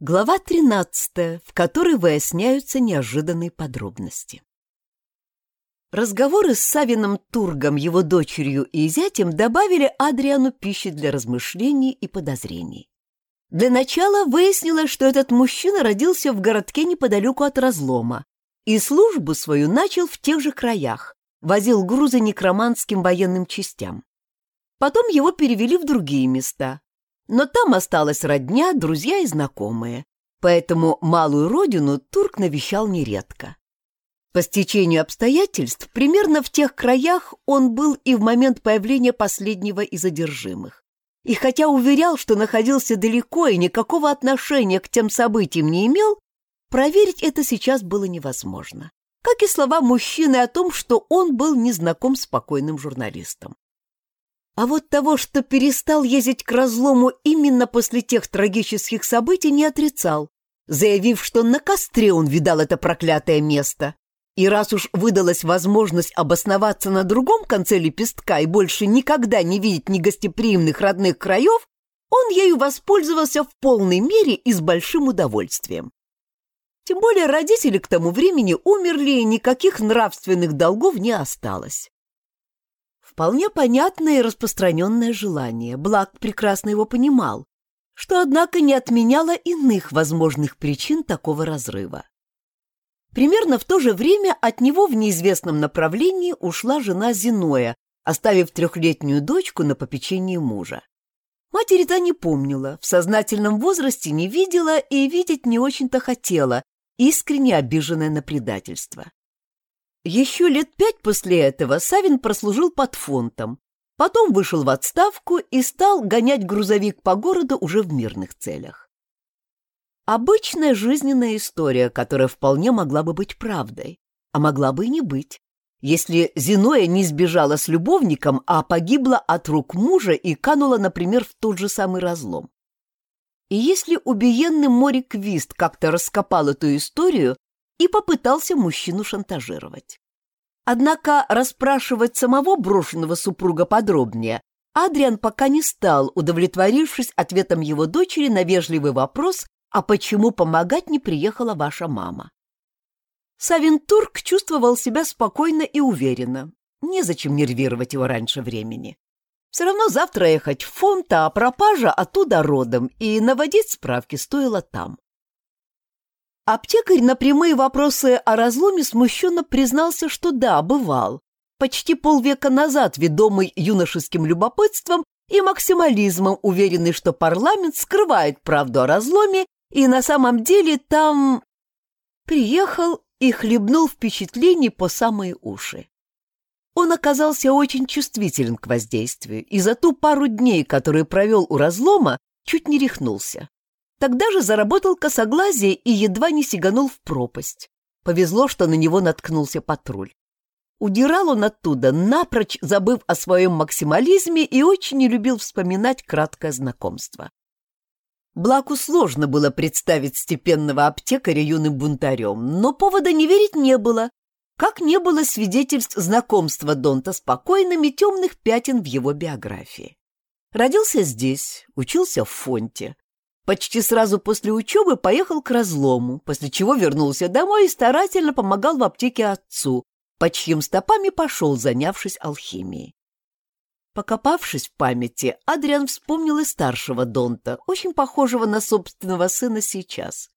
Глава 13, в которой выясняются неожиданные подробности. Разговоры с Савином Тургом, его дочерью и зятем добавили Адриану пищи для размышлений и подозрений. Для начала выяснилось, что этот мужчина родился в городке неподалеку от разлома и службу свою начал в тех же краях, возил грузы некроманским военным частям. Потом его перевели в другие места, но там осталась родня, друзья и знакомые, поэтому малую родину турк навещал нередко. По стечению обстоятельств, примерно в тех краях он был и в момент появления последнего из одержимых. И хотя уверял, что находился далеко и никакого отношения к тем событиям не имел, проверить это сейчас было невозможно. Как и слова мужчины о том, что он был незнаком с спокойным журналистом. А вот того, что перестал ездить к разлому именно после тех трагических событий, не отрицал, заявив, что на костре он видал это проклятое место. И раз уж выдалась возможность обосноваться на другом конце лепестка и больше никогда не видеть негостеприимных родных краев, он ею воспользовался в полной мере и с большим удовольствием. Тем более родители к тому времени умерли, и никаких нравственных долгов не осталось. Вполне понятное и распространенное желание, Блак прекрасно его понимал, что, однако, не отменяло иных возможных причин такого разрыва. Примерно в то же время от него в неизвестном направлении ушла жена Зиноя, оставив трехлетнюю дочку на попечении мужа. Матери та не помнила, в сознательном возрасте не видела и видеть не очень-то хотела, искренне обиженная на предательство. Еще лет пять после этого Савин прослужил под фонтом, потом вышел в отставку и стал гонять грузовик по городу уже в мирных целях. Обычная жизненная история, которая вполне могла бы быть правдой, а могла бы и не быть, если Зиноя не сбежала с любовником, а погибла от рук мужа и канула, например, в тот же самый разлом. И если убиенный Морик Вист как-то раскопал эту историю, и попытался мужчину шантажировать. Однако расспрашивать самого брошенного супруга подробнее Адриан пока не стал, удовлетворившись ответом его дочери на вежливый вопрос, а почему помогать не приехала ваша мама. Савин Турк чувствовал себя спокойно и уверенно. Незачем нервировать его раньше времени. Все равно завтра ехать в фонд, а пропажа оттуда родом, и наводить справки стоило там. Аптекарь на прямые вопросы о разломе смущенно признался, что да, бывал. Почти полвека назад, ведомый юношеским любопытством и максимализмом, уверенный, что парламент скрывает правду о разломе, и на самом деле там... Приехал и хлебнул впечатлений по самые уши. Он оказался очень чувствителен к воздействию, и за ту пару дней, которые провел у разлома, чуть не рехнулся. Тогда же заработал косоглазие и едва не сиганул в пропасть. Повезло, что на него наткнулся патруль. Удирал он оттуда, напрочь забыв о своем максимализме и очень не любил вспоминать краткое знакомство. Блаку сложно было представить степенного аптекаря юным бунтарем, но повода не верить не было, как не было свидетельств знакомства Донта с покойными темных пятен в его биографии. Родился здесь, учился в фонте, Почти сразу после учебы поехал к разлому, после чего вернулся домой и старательно помогал в аптеке отцу, по чьим стопам и пошел, занявшись алхимией. Покопавшись в памяти, Адриан вспомнил и старшего Донта, очень похожего на собственного сына сейчас.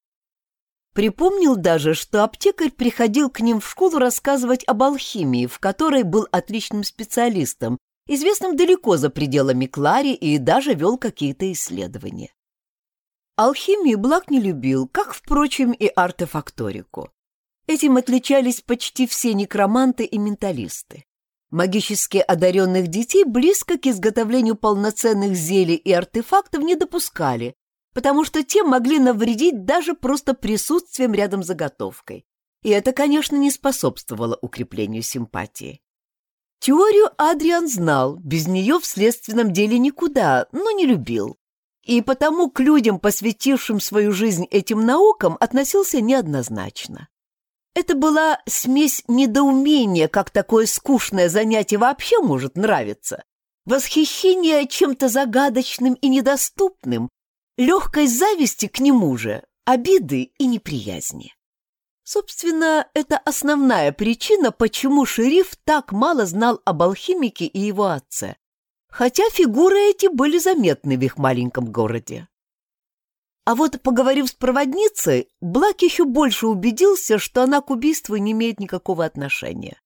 Припомнил даже, что аптекарь приходил к ним в школу рассказывать об алхимии, в которой был отличным специалистом, известным далеко за пределами Клари и даже вел какие-то исследования. Алхимию Блак не любил, как, впрочем, и артефакторику. Этим отличались почти все некроманты и менталисты. Магически одаренных детей близко к изготовлению полноценных зелий и артефактов не допускали, потому что те могли навредить даже просто присутствием рядом заготовкой. И это, конечно, не способствовало укреплению симпатии. Теорию Адриан знал, без нее в следственном деле никуда, но не любил и потому к людям, посвятившим свою жизнь этим наукам, относился неоднозначно. Это была смесь недоумения, как такое скучное занятие вообще может нравиться, восхищение чем-то загадочным и недоступным, легкой зависти к нему же, обиды и неприязни. Собственно, это основная причина, почему шериф так мало знал об алхимике и его отце, хотя фигуры эти были заметны в их маленьком городе. А вот, поговорив с проводницей, Блак еще больше убедился, что она к убийству не имеет никакого отношения.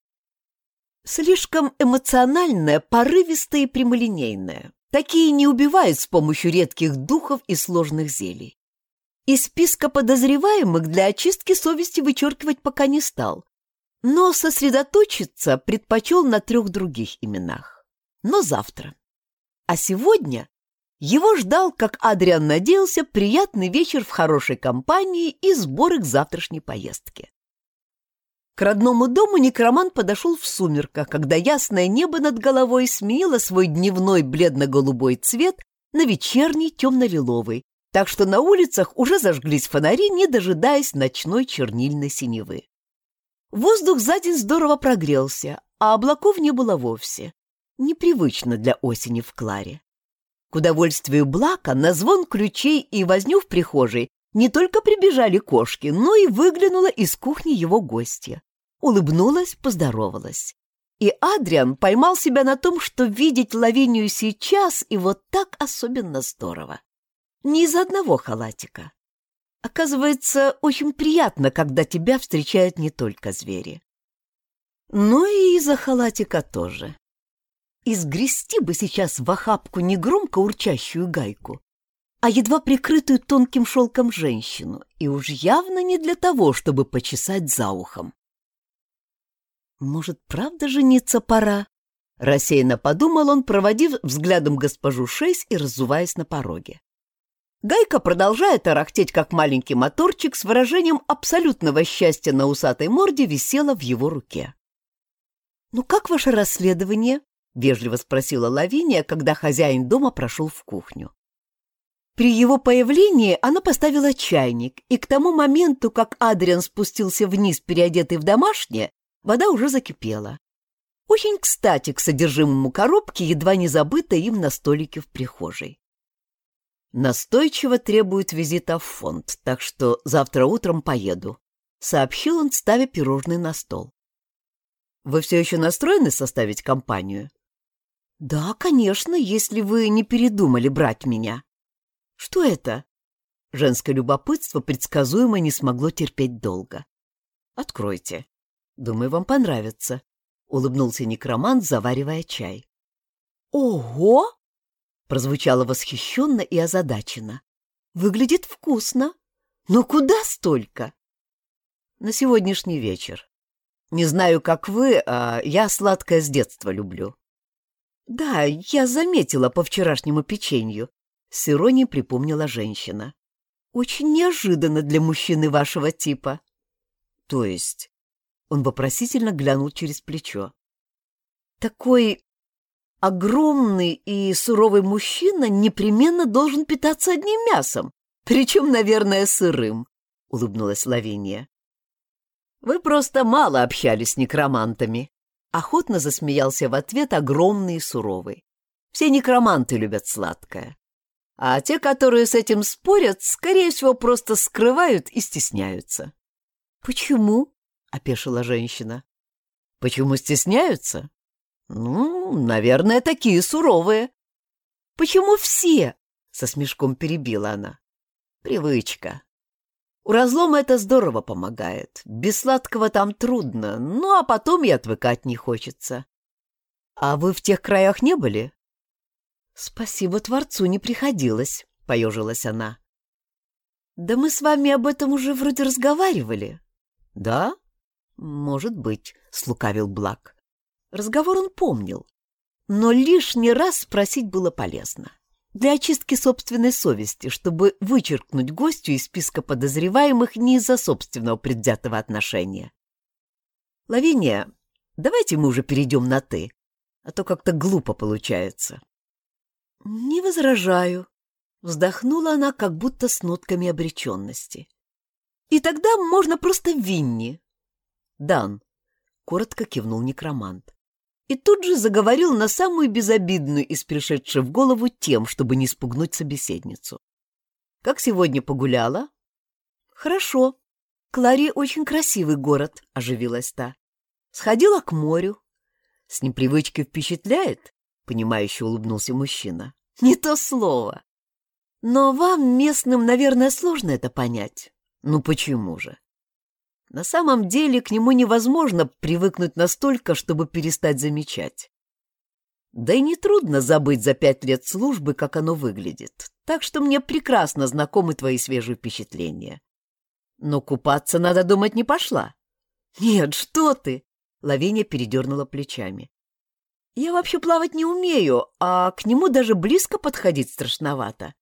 Слишком эмоциональная, порывистая и прямолинейная. Такие не убивают с помощью редких духов и сложных зелий. Из списка подозреваемых для очистки совести вычеркивать пока не стал, но сосредоточиться предпочел на трех других именах. Но завтра. А сегодня его ждал, как Адриан надеялся, приятный вечер в хорошей компании и сборы к завтрашней поездке. К родному дому некромант подошел в сумерках, когда ясное небо над головой сменило свой дневной бледно-голубой цвет на вечерний темно-лиловый, так что на улицах уже зажглись фонари, не дожидаясь ночной чернильной синевы. Воздух за день здорово прогрелся, а облаков не было вовсе. Непривычно для осени в Кларе. К удовольствию Блака на звон ключей и возню в прихожей не только прибежали кошки, но и выглянула из кухни его гостья. Улыбнулась, поздоровалась. И Адриан поймал себя на том, что видеть Лавинию сейчас и вот так особенно здорово. Не из одного халатика. Оказывается, очень приятно, когда тебя встречают не только звери. Но и из-за халатика тоже. Изгрести бы сейчас в охапку не урчащую гайку, а едва прикрытую тонким шелком женщину, и уж явно не для того, чтобы почесать за ухом. «Может, правда жениться пора?» Рассеянно подумал он, проводив взглядом госпожу Шейс и разуваясь на пороге. Гайка, продолжая тарахтеть, как маленький моторчик, с выражением абсолютного счастья на усатой морде висела в его руке. «Ну как ваше расследование?» — вежливо спросила Лавиния, когда хозяин дома прошел в кухню. При его появлении она поставила чайник, и к тому моменту, как Адриан спустился вниз, переодетый в домашнее, вода уже закипела. Очень кстати к содержимому коробки, едва не забытой им на столике в прихожей. Настойчиво требует визита в фонд, так что завтра утром поеду, — сообщил он, ставя пирожные на стол. — Вы все еще настроены составить компанию? — Да, конечно, если вы не передумали брать меня. Что это? Женское любопытство предсказуемо не смогло терпеть долго. Откройте. Думаю, вам понравится, улыбнулся некромант, заваривая чай. Ого! прозвучало восхищенно и озадаченно. Выглядит вкусно. Но куда столько? На сегодняшний вечер. Не знаю, как вы, а я сладкое с детства люблю. Да, я заметила по вчерашнему печенью. С иронией припомнила женщина. «Очень неожиданно для мужчины вашего типа». «То есть?» Он вопросительно глянул через плечо. «Такой огромный и суровый мужчина непременно должен питаться одним мясом, причем, наверное, сырым», — улыбнулась Лавиния. «Вы просто мало общались с некромантами», — охотно засмеялся в ответ огромный и суровый. «Все некроманты любят сладкое а те, которые с этим спорят, скорее всего, просто скрывают и стесняются. «Почему?» — опешила женщина. «Почему стесняются?» «Ну, наверное, такие суровые». «Почему все?» — со смешком перебила она. «Привычка. У разлома это здорово помогает. Без сладкого там трудно, ну а потом и отвыкать не хочется. А вы в тех краях не были?» «Спасибо Творцу не приходилось», — поежилась она. «Да мы с вами об этом уже вроде разговаривали». «Да? Может быть», — слукавил Блак. Разговор он помнил, но лишний раз спросить было полезно. Для очистки собственной совести, чтобы вычеркнуть гостю из списка подозреваемых не из-за собственного предвзятого отношения. «Лавиния, давайте мы уже перейдем на «ты», а то как-то глупо получается». «Не возражаю», — вздохнула она, как будто с нотками обреченности. «И тогда можно просто Винни». «Дан», — коротко кивнул некромант. И тут же заговорил на самую безобидную из пришедших в голову тем, чтобы не спугнуть собеседницу. «Как сегодня погуляла?» Хорошо. Клари очень красивый город, оживилась та. Сходила к морю. С непривычки впечатляет, понимающе улыбнулся мужчина. Не то слово. Но вам, местным, наверное, сложно это понять. Ну почему же? На самом деле к нему невозможно привыкнуть настолько, чтобы перестать замечать. Да и нетрудно забыть за пять лет службы, как оно выглядит, так что мне прекрасно знакомы твои свежие впечатления. Но купаться, надо думать, не пошла. Нет, что ты! Лавиния передернула плечами. Я вообще плавать не умею, а к нему даже близко подходить страшновато.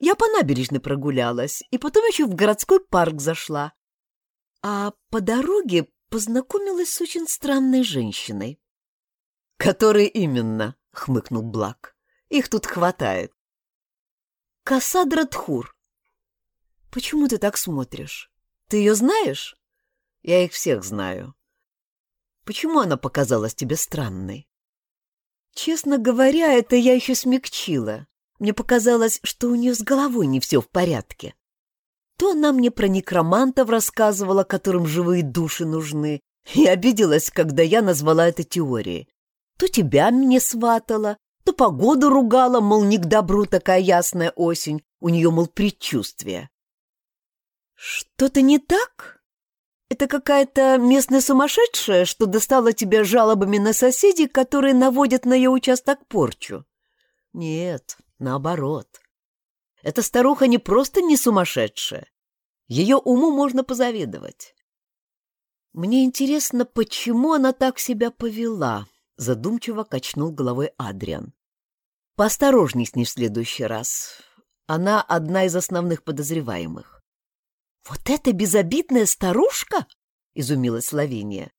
Я по набережной прогулялась, и потом еще в городской парк зашла а по дороге познакомилась с очень странной женщиной. «Которой именно?» — хмыкнул Блак. «Их тут хватает». «Кассадра Тхур». «Почему ты так смотришь? Ты ее знаешь?» «Я их всех знаю». «Почему она показалась тебе странной?» «Честно говоря, это я еще смягчила. Мне показалось, что у нее с головой не все в порядке. То она мне про некромантов рассказывала, которым живые души нужны, и обиделась, когда я назвала это теорией. То тебя мне сватала, то погоду ругала, мол, не к добру такая ясная осень, у нее, мол, предчувствие. Что-то не так? Это какая-то местная сумасшедшая, что достала тебя жалобами на соседей, которые наводят на ее участок порчу? Нет, наоборот. Эта старуха не просто не сумасшедшая. Ее уму можно позавидовать. Мне интересно, почему она так себя повела, задумчиво качнул головой Адриан. Поосторожней с ней в следующий раз. Она одна из основных подозреваемых. Вот эта безобидная старушка? изумилась Лавиния.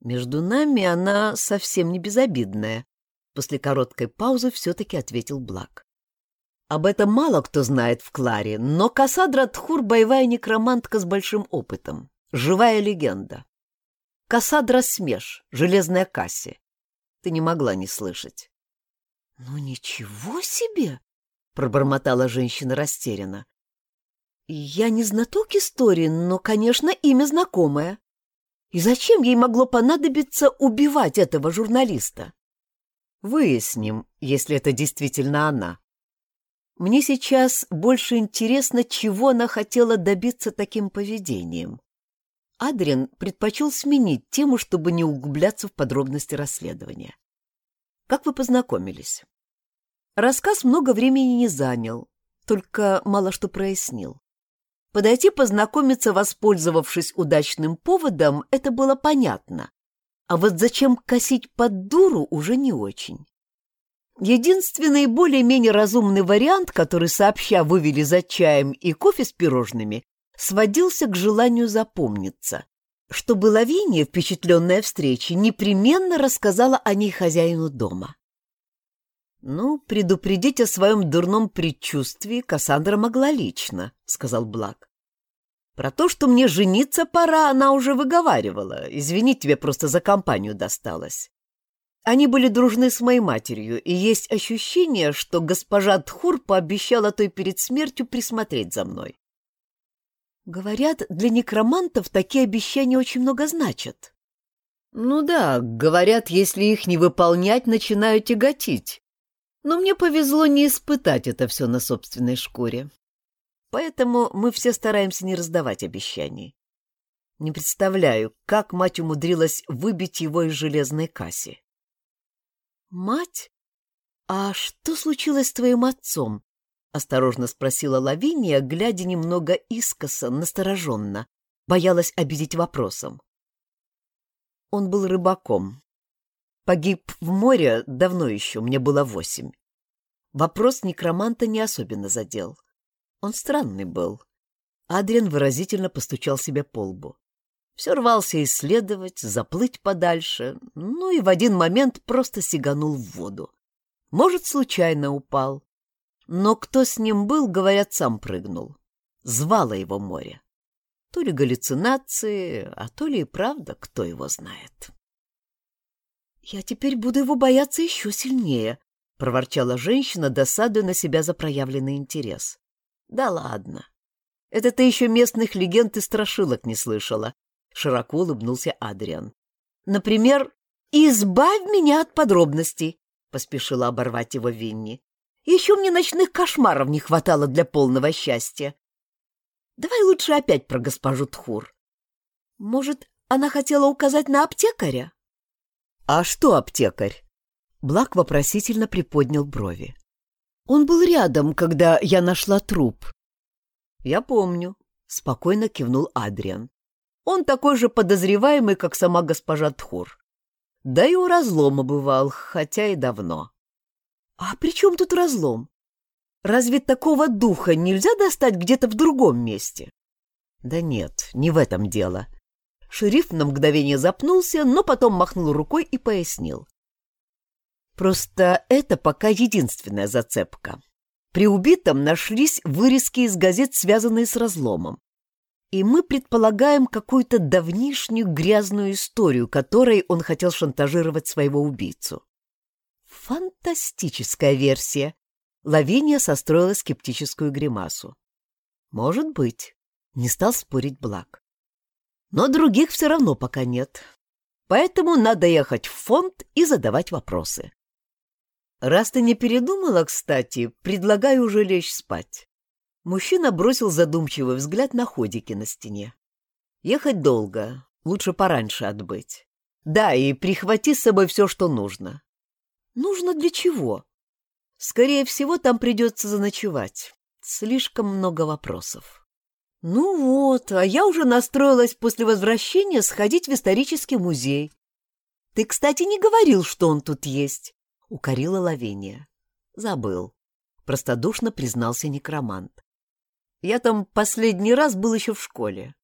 Между нами она совсем не безобидная. После короткой паузы все-таки ответил Блак. Об этом мало кто знает в Кларе, но Кассандра Тхур — боевая некромантка с большим опытом. Живая легенда. Кассандра Смеш, железная Касси. Ты не могла не слышать. — Ну ничего себе! — пробормотала женщина растерянно. — Я не знаток истории, но, конечно, имя знакомое. И зачем ей могло понадобиться убивать этого журналиста? — Выясним, если это действительно она, мне сейчас больше интересно, чего она хотела добиться таким поведением. Адриан предпочел сменить тему, чтобы не углубляться в подробности расследования. Как вы познакомились? Рассказ много времени не занял, только мало что прояснил. Подойти познакомиться, воспользовавшись удачным поводом, это было понятно. А вот зачем косить под дуру уже не очень. Единственный более-менее разумный вариант, который сообща вывели за чаем и кофе с пирожными, сводился к желанию запомниться, чтобы Лавиния, впечатленная встречей, непременно рассказала о ней хозяину дома. «Ну, предупредить о своем дурном предчувствии Кассандра могла лично», — сказал Блак. «Про то, что мне жениться пора, она уже выговаривала. Извини, тебе просто за компанию досталось. Они были дружны с моей матерью, и есть ощущение, что госпожа Тхур пообещала той перед смертью присмотреть за мной. Говорят, для некромантов такие обещания очень много значат. Ну да, говорят, если их не выполнять, начинают тяготить. Но мне повезло не испытать это все на собственной шкуре. Поэтому мы все стараемся не раздавать обещаний. Не представляю, как мать умудрилась выбить его из железной касси. «Мать? А что случилось с твоим отцом?» — осторожно спросила Лавиния, глядя немного искоса, настороженно. Боялась обидеть вопросом. Он был рыбаком. Погиб в море давно еще, мне было восемь. Вопрос некроманта не особенно задел. Он странный был. Адриан выразительно постучал себе по лбу. Все рвался исследовать, заплыть подальше, ну и в один момент просто сиганул в воду. Может, случайно упал. Но кто с ним был, говорят, сам прыгнул. Звало его море. То ли галлюцинации, а то ли и правда, кто его знает. «Я теперь буду его бояться еще сильнее», — проворчала женщина, досадуя на себя за проявленный интерес. «Да ладно. Это ты еще местных легенд и страшилок не слышала, — широко улыбнулся Адриан. Например, «Избавь меня от подробностей», — поспешила оборвать его Винни. «Еще мне ночных кошмаров не хватало для полного счастья. Давай лучше опять про госпожу Тхур. Может, она хотела указать на аптекаря?» «А что аптекарь?» Блак вопросительно приподнял брови. «Он был рядом, когда я нашла труп». «Я помню», — спокойно кивнул Адриан. «Он такой же подозреваемый, как сама госпожа Тхур. Да и у разлома бывал, хотя и давно». «А при чем тут разлом? Разве такого духа нельзя достать где-то в другом месте?» «Да нет, не в этом дело», Шериф на мгновение запнулся, но потом махнул рукой и пояснил. Просто это пока единственная зацепка. При убитом нашлись вырезки из газет, связанные с разломом. И мы предполагаем какую-то давнишнюю грязную историю, которой он хотел шантажировать своего убийцу. Фантастическая версия. Лавиния состроила скептическую гримасу. Может быть, не стал спорить Блак. Но других все равно пока нет. Поэтому надо ехать в фонд и задавать вопросы. Раз ты не передумала, кстати, предлагаю уже лечь спать. Мужчина бросил задумчивый взгляд на ходики на стене. Ехать долго, лучше пораньше отбыть. Да, и прихвати с собой все, что нужно. Нужно для чего? Скорее всего, там придется заночевать. Слишком много вопросов. «Ну вот, а я уже настроилась после возвращения сходить в исторический музей. Ты, кстати, не говорил, что он тут есть», — укорила Лавения. «Забыл», — простодушно признался некромант. «Я там последний раз был еще в школе.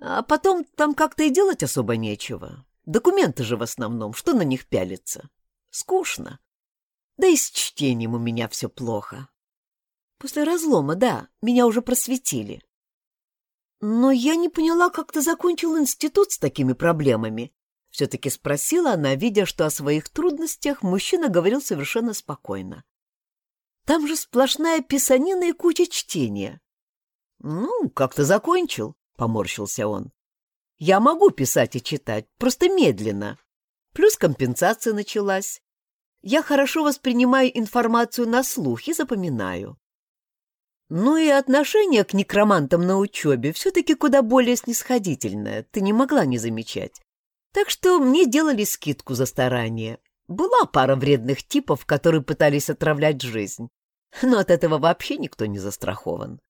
А потом там как-то и делать особо нечего. Документы же в основном, что на них пялиться? Скучно. Да и с чтением у меня все плохо. После разлома, да, меня уже просветили». «Но я не поняла, как ты закончил институт с такими проблемами?» Все-таки спросила она, видя, что о своих трудностях мужчина говорил совершенно спокойно. «Там же сплошная писанина и куча чтения». «Ну, как ты закончил?» — поморщился он. «Я могу писать и читать, просто медленно. Плюс компенсация началась. Я хорошо воспринимаю информацию на слух и запоминаю. Ну и отношение к некромантам на учебе все-таки куда более снисходительное, ты не могла не замечать. Так что мне делали скидку за старание. Была пара вредных типов, которые пытались отравлять жизнь. Но от этого вообще никто не застрахован.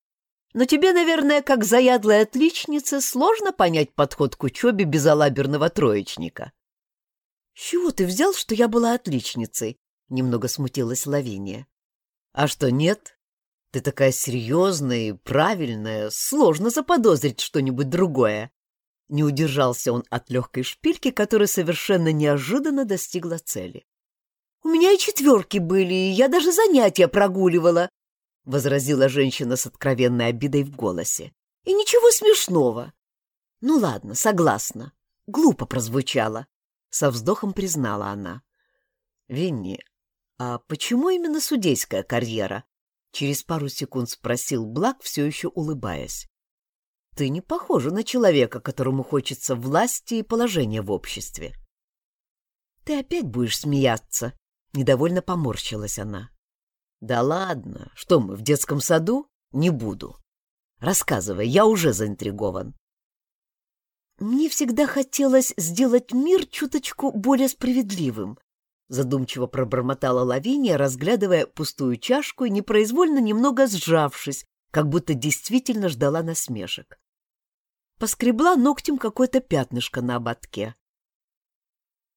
Но тебе, наверное, как заядлая отличница, сложно понять подход к учебе безалаберного троечника. — чего ты взял, что я была отличницей? — немного смутилась Лавиния. — А что, нет? Ты такая серьезная и правильная, сложно заподозрить что-нибудь другое. Не удержался он от легкой шпильки, которая совершенно неожиданно достигла цели. «У меня и четверки были, и я даже занятия прогуливала», — возразила женщина с откровенной обидой в голосе. «И ничего смешного». «Ну ладно, согласна. Глупо прозвучало», — со вздохом признала она. «Винни, а почему именно судейская карьера?» Через пару секунд спросил Блак, все еще улыбаясь. «Ты не похожа на человека, которому хочется власти и положения в обществе». «Ты опять будешь смеяться?» — недовольно поморщилась она. «Да ладно, что мы, в детском саду? Не буду. Рассказывай, я уже заинтригован». «Мне всегда хотелось сделать мир чуточку более справедливым», Задумчиво пробормотала Лавиния, разглядывая пустую чашку и непроизвольно немного сжавшись, как будто действительно ждала насмешек. Поскребла ногтем какое-то пятнышко на ободке.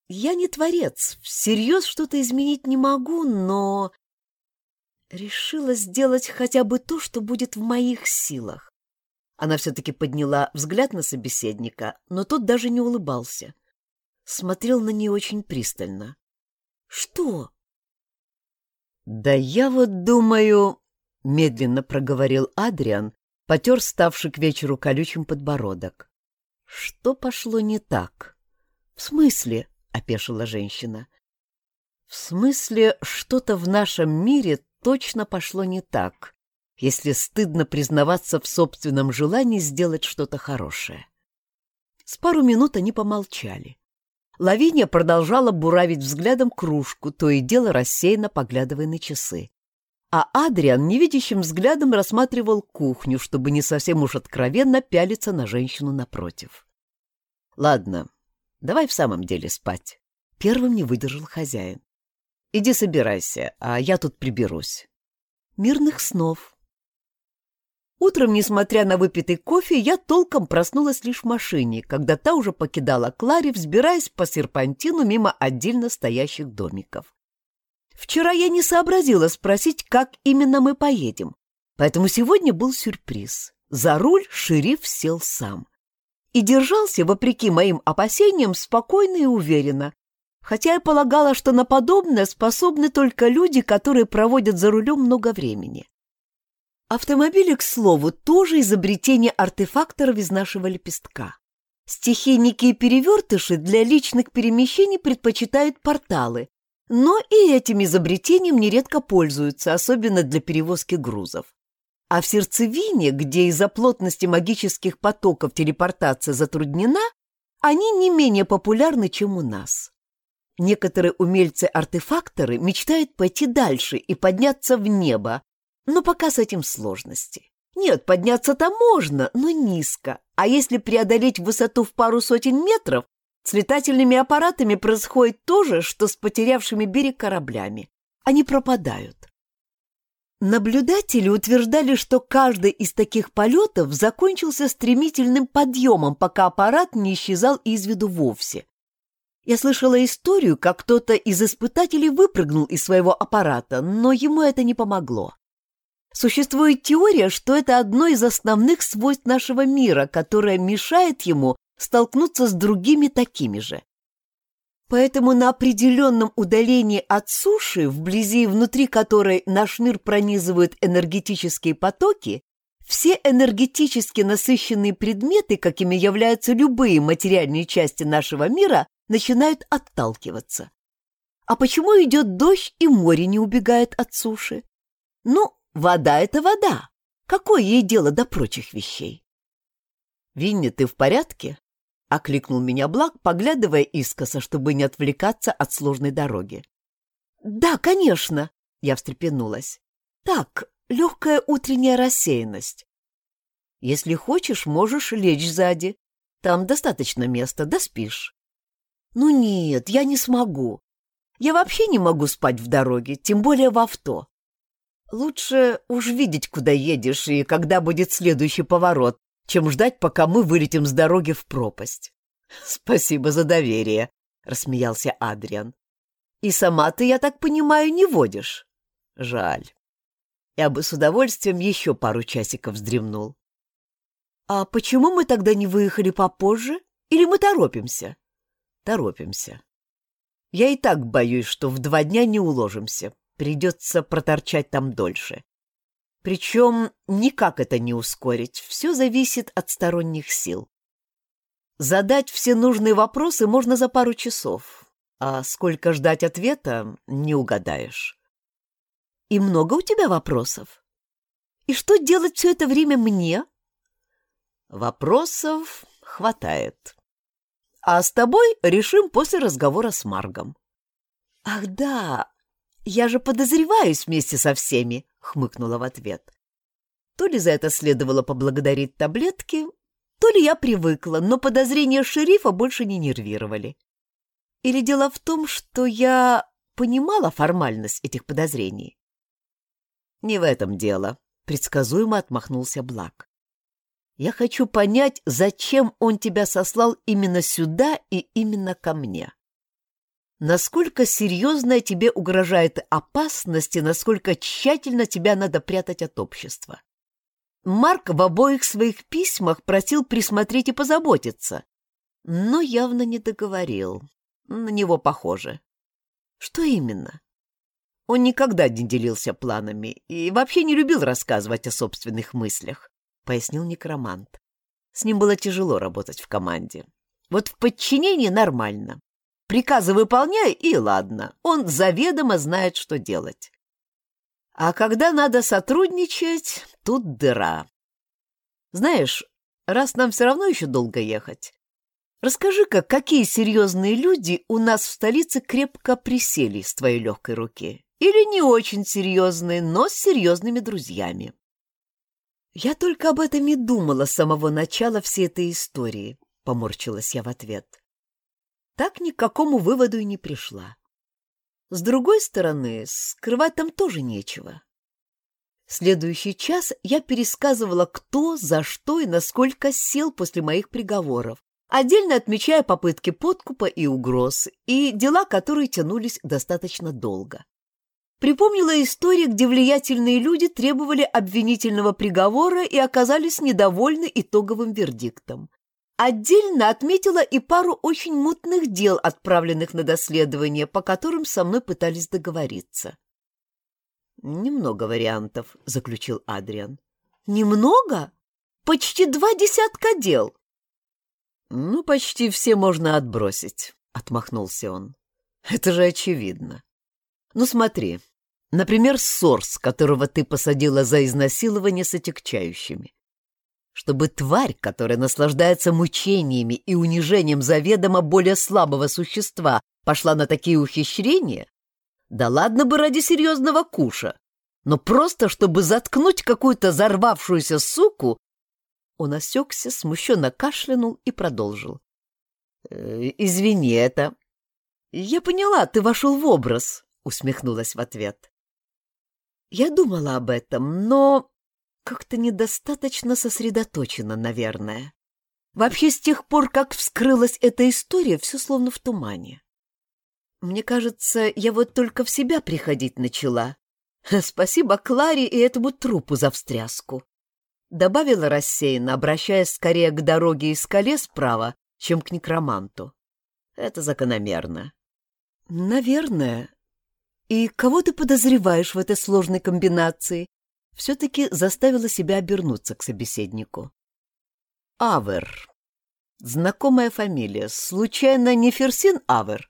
«Я не творец, всерьез что-то изменить не могу, но...» Решила сделать хотя бы то, что будет в моих силах. Она все-таки подняла взгляд на собеседника, но тот даже не улыбался. Смотрел на нее очень пристально. Что? Да я вот думаю, медленно проговорил Адриан, потер ставший к вечеру колючим подбородок. Что пошло не так? В смысле? опешила женщина. В смысле, что-то в нашем мире точно пошло не так. если стыдно признаваться в собственном желании сделать что-то хорошее. С пару минут они помолчали. Лавиния продолжала буравить взглядом кружку, то и дело рассеянно поглядывая на часы. А Адриан невидящим взглядом рассматривал кухню, чтобы не совсем уж откровенно пялиться на женщину напротив. «Ладно, давай в самом деле спать». Первым не выдержал хозяин. «Иди собирайся, а я тут приберусь». «Мирных снов», Утром, несмотря на выпитый кофе, я толком проснулась лишь в машине, когда та уже покидала Клари, взбираясь по серпантину мимо отдельно стоящих домиков. Вчера я не сообразила спросить, как именно мы поедем, поэтому сегодня был сюрприз. За руль шериф сел сам. И держался, вопреки моим опасениям, спокойно и уверенно, хотя я полагала, что на подобное способны только люди, которые проводят за рулем много времени. Автомобили, к слову, тоже изобретение артефакторов из нашего лепестка. Стихийники и перевертыши для личных перемещений предпочитают порталы, но и этим изобретением нередко пользуются, особенно для перевозки грузов. А в сердцевине, где из-за плотности магических потоков телепортация затруднена, они не менее популярны, чем у нас. Некоторые умельцы-артефакторы мечтают пойти дальше и подняться в небо, но пока с этим сложности. Нет, подняться-то можно, но низко. А если преодолеть высоту в пару сотен метров, с летательными аппаратами происходит то же, что с потерявшими берег кораблями. Они пропадают. Наблюдатели утверждали, что каждый из таких полетов закончился стремительным подъемом, пока аппарат не исчезал из виду вовсе. Я слышала историю, как кто-то из испытателей выпрыгнул из своего аппарата, но ему это не помогло. Существует теория, что это одно из основных свойств нашего мира, которое мешает ему столкнуться с другими такими же. Поэтому на определенном удалении от суши, вблизи и внутри которой наш мир пронизывают энергетические потоки, все энергетически насыщенные предметы, какими являются любые материальные части нашего мира, начинают отталкиваться. А почему идет дождь и море не убегает от суши? Ну, Вода — это вода. Какое ей дело до прочих вещей? «Винни, ты в порядке?» — окликнул меня Блак, поглядывая искоса, чтобы не отвлекаться от сложной дороги. «Да, конечно!» — я встрепенулась. «Так, легкая утренняя рассеянность. Если хочешь, можешь лечь сзади. Там достаточно места, да спишь». «Ну нет, я не смогу. Я вообще не могу спать в дороге, тем более в авто. Лучше уж видеть, куда едешь и когда будет следующий поворот, чем ждать, пока мы вылетим с дороги в пропасть. Спасибо за доверие, рассмеялся Адриан. И сама ты, я так понимаю, не водишь. Жаль. Я бы с удовольствием еще пару часиков вздремнул. А почему мы тогда не выехали попозже? Или мы торопимся? Торопимся. Я и так боюсь, что в два дня не уложимся. Придется проторчать там дольше. Причем никак это не ускорить, все зависит от сторонних сил. Задать все нужные вопросы можно за пару часов, а сколько ждать ответа не угадаешь. И много у тебя вопросов? И что делать все это время мне? Вопросов хватает. А с тобой решим после разговора с Маргом. Ах да, «Я же подозреваюсь вместе со всеми», — хмыкнула в ответ. То ли за это следовало поблагодарить таблетки, то ли я привыкла, но подозрения шерифа больше не нервировали. Или дело в том, что я понимала формальность этих подозрений? «Не в этом дело», — предсказуемо отмахнулся Блак. «Я хочу понять, зачем он тебя сослал именно сюда и именно ко мне» насколько серьезная тебе угрожает опасность и насколько тщательно тебя надо прятать от общества. Марк в обоих своих письмах просил присмотреть и позаботиться, но явно не договорил. На него похоже. Что именно? Он никогда не делился планами и вообще не любил рассказывать о собственных мыслях, пояснил некромант. С ним было тяжело работать в команде. Вот в подчинении нормально, Приказы выполняй, и ладно. Он заведомо знает, что делать. А когда надо сотрудничать, тут дыра. Знаешь, раз нам все равно еще долго ехать, расскажи-ка, какие серьезные люди у нас в столице крепко присели с твоей легкой руки? Или не очень серьезные, но с серьезными друзьями? Я только об этом и думала с самого начала всей этой истории, поморщилась я в ответ. Так ни к какому выводу и не пришла. С другой стороны, скрывать там тоже нечего. Следующий час я пересказывала, кто, за что и насколько сел после моих приговоров, отдельно отмечая попытки подкупа и угроз, и дела, которые тянулись достаточно долго. Припомнила истории, где влиятельные люди требовали обвинительного приговора и оказались недовольны итоговым вердиктом. Отдельно отметила и пару очень мутных дел, отправленных на доследование, по которым со мной пытались договориться. «Немного вариантов», — заключил Адриан. «Немного? Почти два десятка дел». «Ну, почти все можно отбросить», — отмахнулся он. «Это же очевидно. Ну, смотри, например, Сорс, которого ты посадила за изнасилование с отягчающими. Чтобы тварь, которая наслаждается мучениями и унижением заведомо более слабого существа, пошла на такие ухищрения, да ладно бы ради серьезного куша, но просто чтобы заткнуть какую-то зарвавшуюся суку, он осекся, смущенно кашлянул и продолжил. «Э, «Извини, это...» «Я поняла, ты вошел в образ», — усмехнулась в ответ. «Я думала об этом, но как-то недостаточно сосредоточена, наверное. Вообще, с тех пор, как вскрылась эта история, все словно в тумане. Мне кажется, я вот только в себя приходить начала. Спасибо Кларе и этому трупу за встряску. Добавила рассеянно, обращаясь скорее к дороге и скале справа, чем к некроманту. Это закономерно. Наверное. И кого ты подозреваешь в этой сложной комбинации? Все-таки заставила себя обернуться к собеседнику. Авер. Знакомая фамилия. Случайно не Ферсин Авер?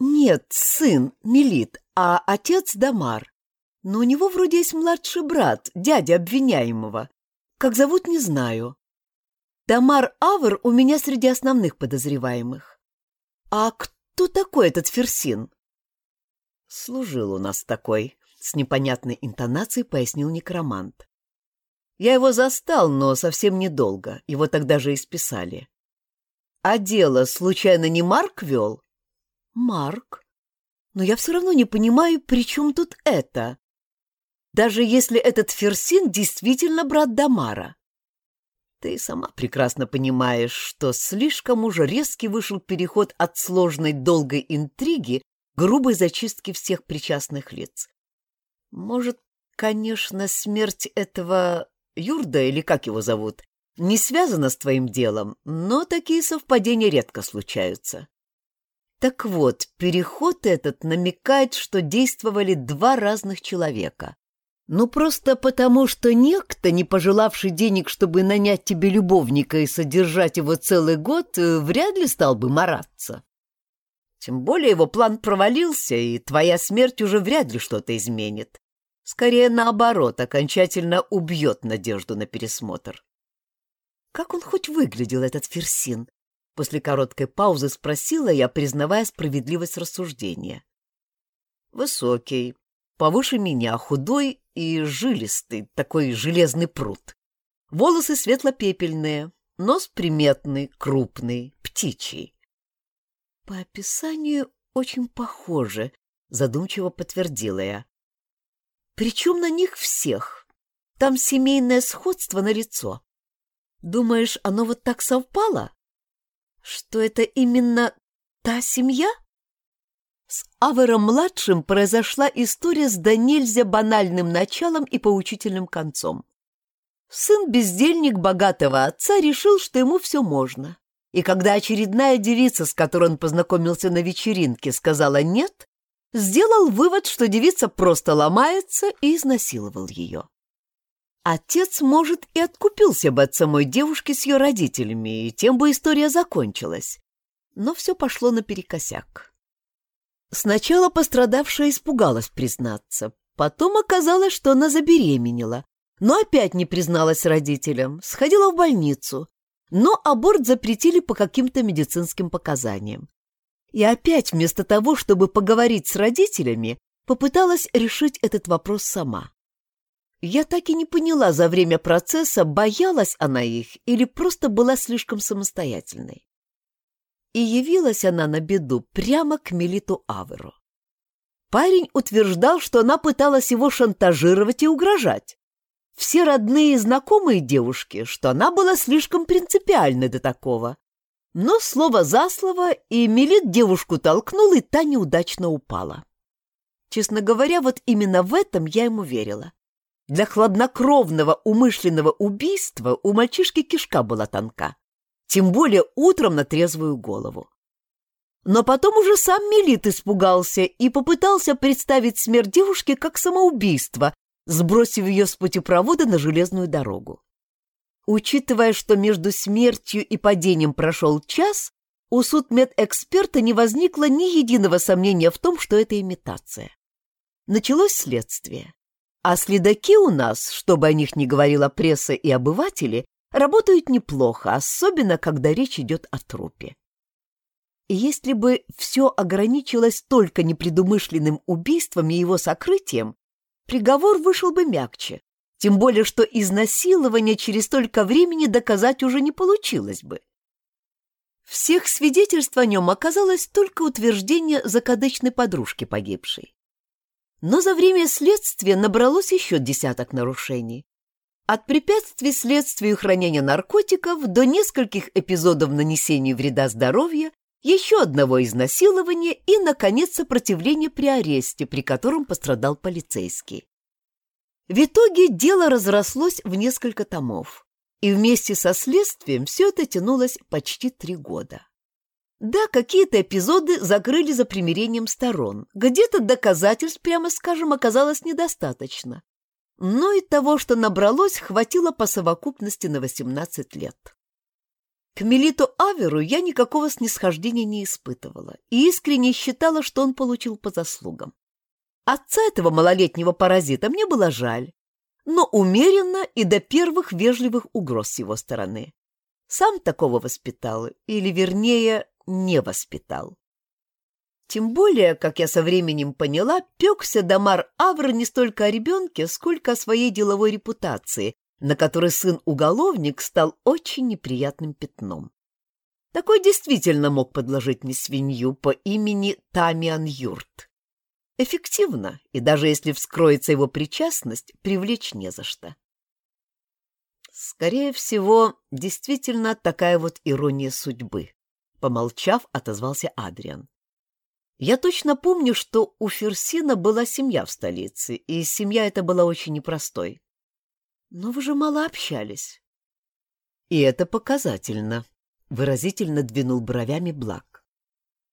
Нет, сын, Мелит, а отец Дамар. Но у него вроде есть младший брат, дядя обвиняемого. Как зовут, не знаю. Дамар Авер у меня среди основных подозреваемых. А кто такой этот Ферсин? Служил у нас такой, с непонятной интонацией пояснил некромант. Я его застал, но совсем недолго. Его тогда же и списали. А дело, случайно, не Марк вел? Марк? Но я все равно не понимаю, при чем тут это? Даже если этот Ферсин действительно брат Дамара. Ты сама прекрасно понимаешь, что слишком уж резкий вышел переход от сложной долгой интриги грубой зачистке всех причастных лиц. Может, конечно, смерть этого Юрда, или как его зовут, не связана с твоим делом, но такие совпадения редко случаются. Так вот, переход этот намекает, что действовали два разных человека. Ну, просто потому, что некто, не пожелавший денег, чтобы нанять тебе любовника и содержать его целый год, э, вряд ли стал бы мараться. Тем более его план провалился, и твоя смерть уже вряд ли что-то изменит. Скорее, наоборот, окончательно убьет надежду на пересмотр. Как он хоть выглядел, этот Ферсин? После короткой паузы спросила я, признавая справедливость рассуждения. Высокий, повыше меня, худой и жилистый, такой железный пруд. Волосы светло-пепельные, нос приметный, крупный, птичий. По описанию очень похоже, задумчиво подтвердила я. Причем на них всех. Там семейное сходство на лицо. Думаешь, оно вот так совпало? Что это именно та семья? С Авером-младшим произошла история с до банальным началом и поучительным концом. Сын-бездельник богатого отца решил, что ему все можно. И когда очередная девица, с которой он познакомился на вечеринке, сказала «нет», сделал вывод, что девица просто ломается и изнасиловал ее. Отец, может, и откупился бы от самой девушки с ее родителями, и тем бы история закончилась. Но все пошло наперекосяк. Сначала пострадавшая испугалась признаться, Потом оказалось, что она забеременела, но опять не призналась родителям, сходила в больницу, но аборт запретили по каким-то медицинским показаниям. И опять вместо того, чтобы поговорить с родителями, попыталась решить этот вопрос сама. Я так и не поняла за время процесса, боялась она их или просто была слишком самостоятельной. И явилась она на беду прямо к Мелиту Аверу. Парень утверждал, что она пыталась его шантажировать и угрожать. Все родные и знакомые девушки, что она была слишком принципиальна до такого. Но слово за слово, и Мелит девушку толкнул, и та неудачно упала. Честно говоря, вот именно в этом я ему верила. Для хладнокровного умышленного убийства у мальчишки кишка была тонка, тем более утром на трезвую голову. Но потом уже сам Мелит испугался и попытался представить смерть девушки как самоубийство, сбросив ее с путепровода на железную дорогу. Учитывая, что между смертью и падением прошел час, у судмедэксперта не возникло ни единого сомнения в том, что это имитация. Началось следствие. А следаки у нас, чтобы о них не говорила пресса и обыватели, работают неплохо, особенно когда речь идет о трупе. Если бы все ограничилось только непредумышленным убийством и его сокрытием, приговор вышел бы мягче, тем более, что изнасилование через столько времени доказать уже не получилось бы. Всех свидетельств о нем оказалось только утверждение закадычной подружки погибшей. Но за время следствия набралось еще десяток нарушений. От препятствий следствию хранения наркотиков до нескольких эпизодов нанесения вреда здоровью, еще одного изнасилования и, наконец, сопротивления при аресте, при котором пострадал полицейский. В итоге дело разрослось в несколько томов, и вместе со следствием все это тянулось почти три года. Да, какие-то эпизоды закрыли за примирением сторон, где-то доказательств, прямо скажем, оказалось недостаточно. Но и того, что набралось, хватило по совокупности на 18 лет. К Мелиту Аверу я никакого снисхождения не испытывала и искренне считала, что он получил по заслугам. Отца этого малолетнего паразита мне было жаль, но умеренно и до первых вежливых угроз с его стороны. Сам такого воспитал, или, вернее, не воспитал. Тем более, как я со временем поняла, пекся Дамар Авр не столько о ребенке, сколько о своей деловой репутации, на которой сын-уголовник стал очень неприятным пятном. Такой действительно мог подложить мне свинью по имени Тамиан Юрт. Эффективно, и даже если вскроется его причастность, привлечь не за что. Скорее всего, действительно такая вот ирония судьбы. Помолчав, отозвался Адриан. Я точно помню, что у Ферсина была семья в столице, и семья эта была очень непростой. Но вы же мало общались. И это показательно, — выразительно двинул бровями Блак.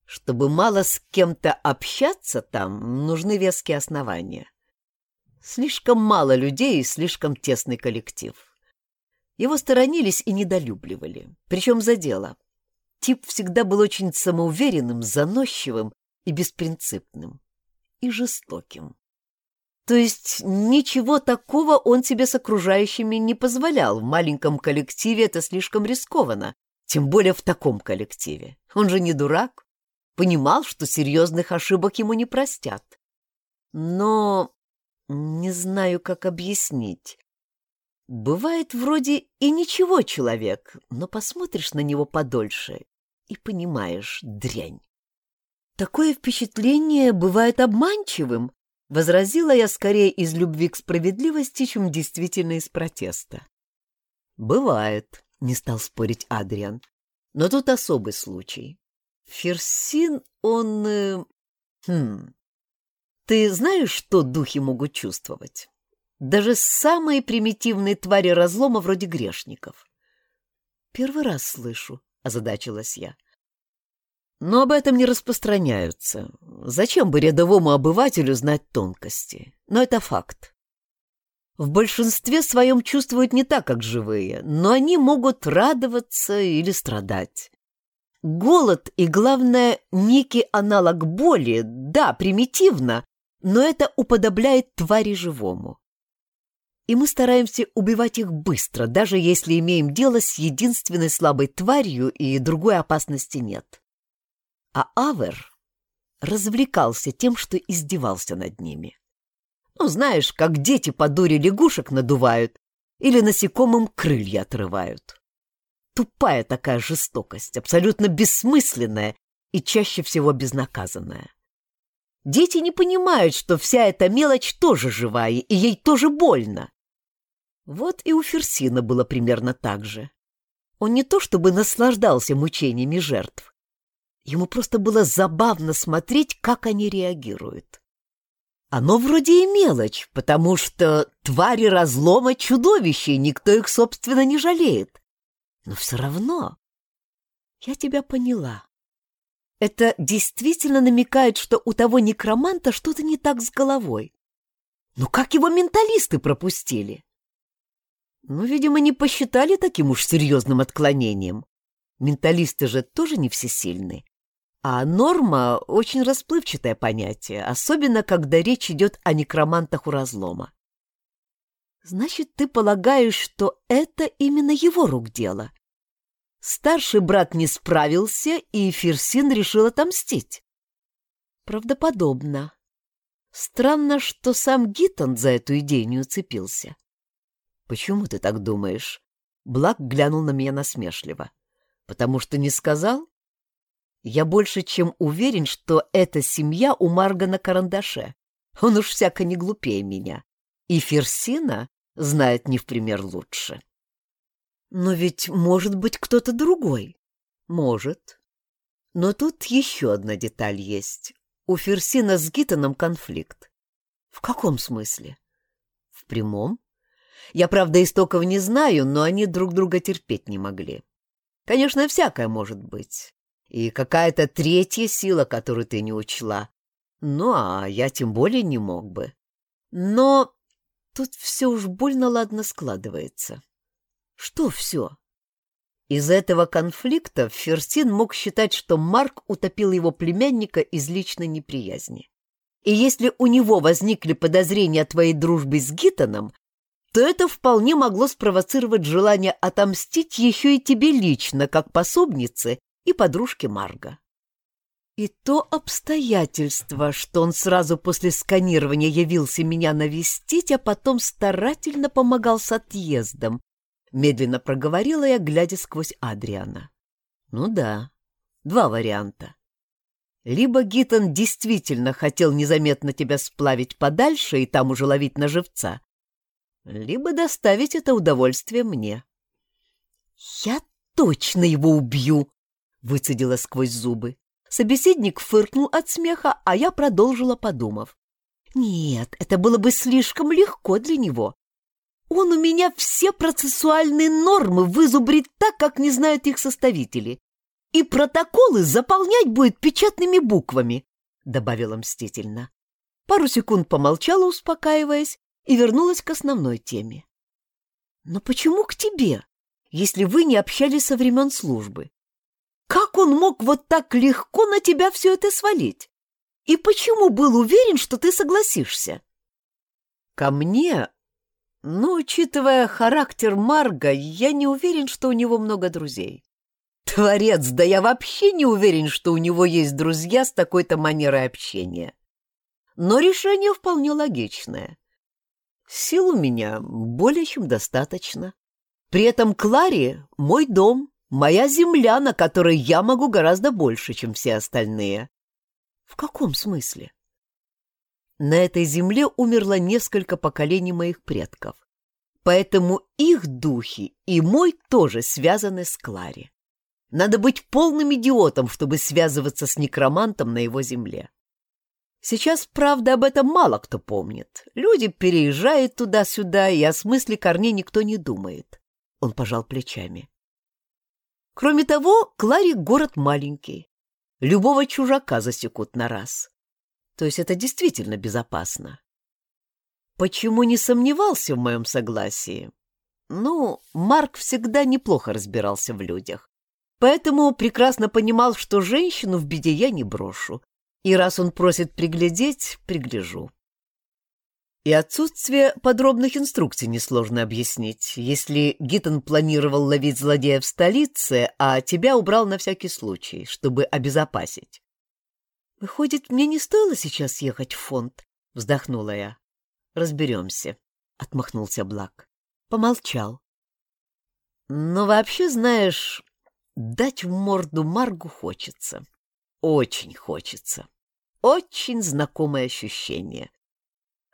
Чтобы мало с кем-то общаться там, нужны веские основания. Слишком мало людей и слишком тесный коллектив. Его сторонились и недолюбливали, причем за дело. Тип всегда был очень самоуверенным, заносчивым и беспринципным. И жестоким. То есть ничего такого он себе с окружающими не позволял. В маленьком коллективе это слишком рискованно, тем более в таком коллективе. Он же не дурак понимал, что серьезных ошибок ему не простят. Но не знаю, как объяснить. Бывает вроде и ничего человек, но посмотришь на него подольше и понимаешь — дрянь. Такое впечатление бывает обманчивым, возразила я скорее из любви к справедливости, чем действительно из протеста. Бывает, не стал спорить Адриан, но тут особый случай. Ферсин, он... Э, хм... Ты знаешь, что духи могут чувствовать? Даже самые примитивные твари разлома вроде грешников. Первый раз слышу, озадачилась я. Но об этом не распространяются. Зачем бы рядовому обывателю знать тонкости? Но это факт. В большинстве своем чувствуют не так, как живые, но они могут радоваться или страдать. Голод и, главное, некий аналог боли, да, примитивно, но это уподобляет твари живому. И мы стараемся убивать их быстро, даже если имеем дело с единственной слабой тварью и другой опасности нет. А Авер развлекался тем, что издевался над ними. Ну, знаешь, как дети по дуре лягушек надувают или насекомым крылья отрывают. Тупая такая жестокость, абсолютно бессмысленная и чаще всего безнаказанная. Дети не понимают, что вся эта мелочь тоже живая, и ей тоже больно. Вот и у Ферсина было примерно так же. Он не то чтобы наслаждался мучениями жертв. Ему просто было забавно смотреть, как они реагируют. Оно вроде и мелочь, потому что твари разлома чудовища, и никто их, собственно, не жалеет. Но все равно... Я тебя поняла. Это действительно намекает, что у того некроманта что-то не так с головой. Ну как его менталисты пропустили? Ну, видимо, не посчитали таким уж серьезным отклонением. Менталисты же тоже не всесильны. А норма — очень расплывчатое понятие, особенно когда речь идет о некромантах у разлома. Значит, ты полагаешь, что это именно его рук дело? Старший брат не справился, и Ферсин решил отомстить. Правдоподобно. Странно, что сам Гиттон за эту идею не уцепился. Почему ты так думаешь? Блак глянул на меня насмешливо. Потому что не сказал? Я больше чем уверен, что эта семья у Марга на карандаше. Он уж всяко не глупее меня. И Ферсина знает не в пример лучше. Но ведь может быть кто-то другой. Может. Но тут еще одна деталь есть. У Ферсина с Гитоном конфликт. В каком смысле? В прямом. Я, правда, истоков не знаю, но они друг друга терпеть не могли. Конечно, всякое может быть. И какая-то третья сила, которую ты не учла. Ну, а я тем более не мог бы. Но тут все уж больно ладно складывается. Что все? Из этого конфликта Ферстин мог считать, что Марк утопил его племянника из личной неприязни. И если у него возникли подозрения о твоей дружбе с Гитоном, то это вполне могло спровоцировать желание отомстить еще и тебе лично, как пособнице и подружке Марга. И то обстоятельство, что он сразу после сканирования явился меня навестить, а потом старательно помогал с отъездом, Медленно проговорила я, глядя сквозь Адриана. Ну да, два варианта. Либо Гитон действительно хотел незаметно тебя сплавить подальше и там уже ловить на живца, либо доставить это удовольствие мне. «Я точно его убью!» — выцедила сквозь зубы. Собеседник фыркнул от смеха, а я продолжила, подумав. «Нет, это было бы слишком легко для него. Он у меня все процессуальные нормы вызубрит так, как не знают их составители. И протоколы заполнять будет печатными буквами, — добавила мстительно. Пару секунд помолчала, успокаиваясь, и вернулась к основной теме. «Но почему к тебе, если вы не общались со времен службы? Как он мог вот так легко на тебя все это свалить? И почему был уверен, что ты согласишься?» «Ко мне но, учитывая характер Марга, я не уверен, что у него много друзей. Творец, да я вообще не уверен, что у него есть друзья с такой-то манерой общения. Но решение вполне логичное. Сил у меня более чем достаточно. При этом Клари — мой дом, моя земля, на которой я могу гораздо больше, чем все остальные. В каком смысле? На этой земле умерло несколько поколений моих предков. Поэтому их духи и мой тоже связаны с Клари. Надо быть полным идиотом, чтобы связываться с некромантом на его земле. Сейчас, правда, об этом мало кто помнит. Люди переезжают туда-сюда, и о смысле корней никто не думает. Он пожал плечами. Кроме того, Клари город маленький. Любого чужака засекут на раз. То есть это действительно безопасно. Почему не сомневался в моем согласии? Ну, Марк всегда неплохо разбирался в людях. Поэтому прекрасно понимал, что женщину в беде я не брошу. И раз он просит приглядеть, пригляжу. И отсутствие подробных инструкций несложно объяснить, если Гиттон планировал ловить злодея в столице, а тебя убрал на всякий случай, чтобы обезопасить. «Выходит, мне не стоило сейчас ехать в фонд?» — вздохнула я. «Разберемся», — отмахнулся Блак. Помолчал. «Но вообще, знаешь, дать в морду Маргу хочется. Очень хочется. Очень знакомое ощущение.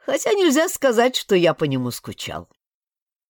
Хотя нельзя сказать, что я по нему скучал.